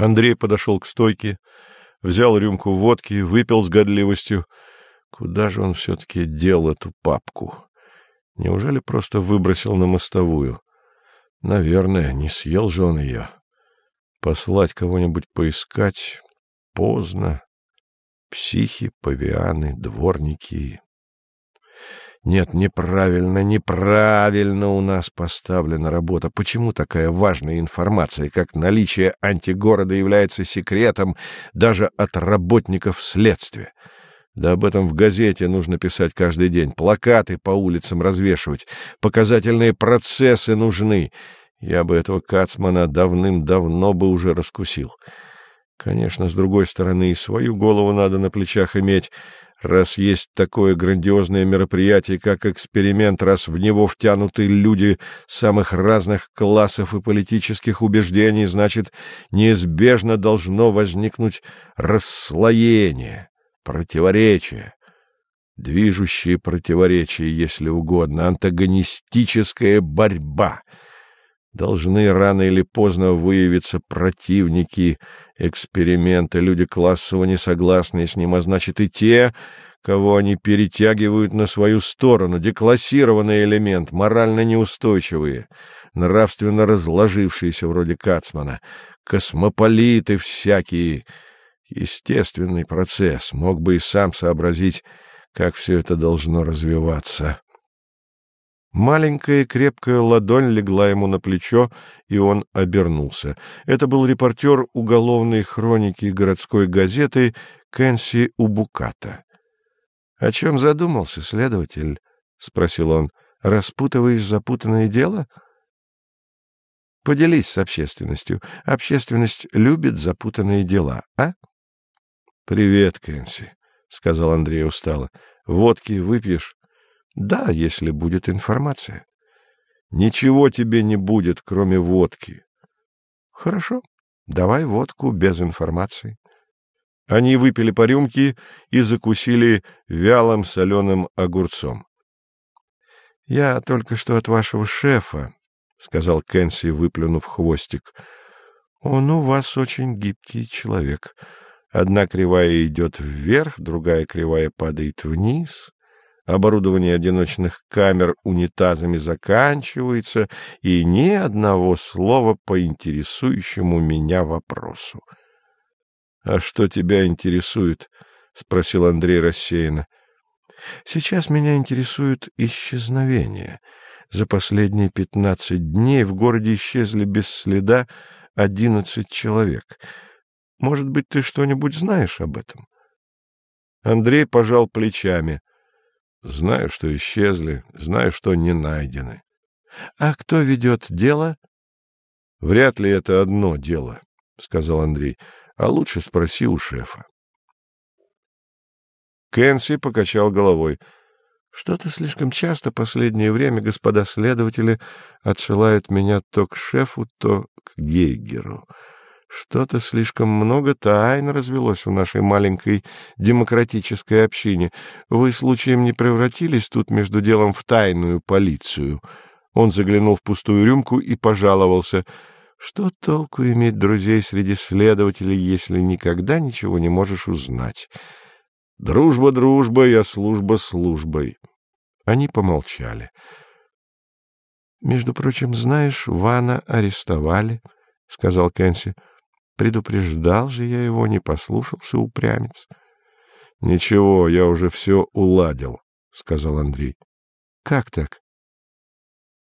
Андрей подошел к стойке, взял рюмку водки, выпил с годливостью. Куда же он все-таки дел эту папку? Неужели просто выбросил на мостовую? Наверное, не съел же он ее. Послать кого-нибудь поискать поздно. Психи, павианы, дворники. Нет, неправильно, неправильно у нас поставлена работа. Почему такая важная информация, как наличие антигорода, является секретом даже от работников следствия? Да об этом в газете нужно писать каждый день, плакаты по улицам развешивать, показательные процессы нужны. Я бы этого Кацмана давным-давно бы уже раскусил. Конечно, с другой стороны, и свою голову надо на плечах иметь — Раз есть такое грандиозное мероприятие, как эксперимент, раз в него втянуты люди самых разных классов и политических убеждений, значит, неизбежно должно возникнуть расслоение, противоречие, движущие противоречия, если угодно, антагонистическая борьба. Должны рано или поздно выявиться противники эксперимента, люди классово несогласные с ним, а значит и те, кого они перетягивают на свою сторону, деклассированный элемент, морально неустойчивые, нравственно разложившиеся вроде Кацмана, космополиты всякие. Естественный процесс, мог бы и сам сообразить, как все это должно развиваться. Маленькая крепкая ладонь легла ему на плечо, и он обернулся. Это был репортер уголовной хроники городской газеты Кэнси Убуката. — О чем задумался следователь? — спросил он. — Распутываешь запутанное дело? — Поделись с общественностью. Общественность любит запутанные дела, а? — Привет, Кэнси, — сказал Андрей устало. — Водки выпьешь? Да, если будет информация. Ничего тебе не будет, кроме водки. Хорошо, давай водку без информации. Они выпили по рюмке и закусили вялым соленым огурцом. — Я только что от вашего шефа, — сказал Кэнси, выплюнув хвостик. — Он у вас очень гибкий человек. Одна кривая идет вверх, другая кривая падает вниз оборудование одиночных камер унитазами заканчивается, и ни одного слова по интересующему меня вопросу. — А что тебя интересует? — спросил Андрей рассеянно. — Сейчас меня интересует исчезновение. За последние пятнадцать дней в городе исчезли без следа одиннадцать человек. Может быть, ты что-нибудь знаешь об этом? Андрей пожал плечами. Знаю, что исчезли, знаю, что не найдены. — А кто ведет дело? — Вряд ли это одно дело, — сказал Андрей. — А лучше спроси у шефа. Кэнси покачал головой. — Что-то слишком часто последнее время господа следователи отсылают меня то к шефу, то к Гейгеру. Что-то слишком много тайн развелось в нашей маленькой демократической общине. Вы случаем не превратились тут между делом в тайную полицию? Он заглянул в пустую рюмку и пожаловался. Что толку иметь друзей среди следователей, если никогда ничего не можешь узнать? Дружба дружбой, а служба службой. Они помолчали. — Между прочим, знаешь, Вана арестовали, — сказал Кэнси. — Предупреждал же я его, не послушался упрямец. — Ничего, я уже все уладил, — сказал Андрей. — Как так?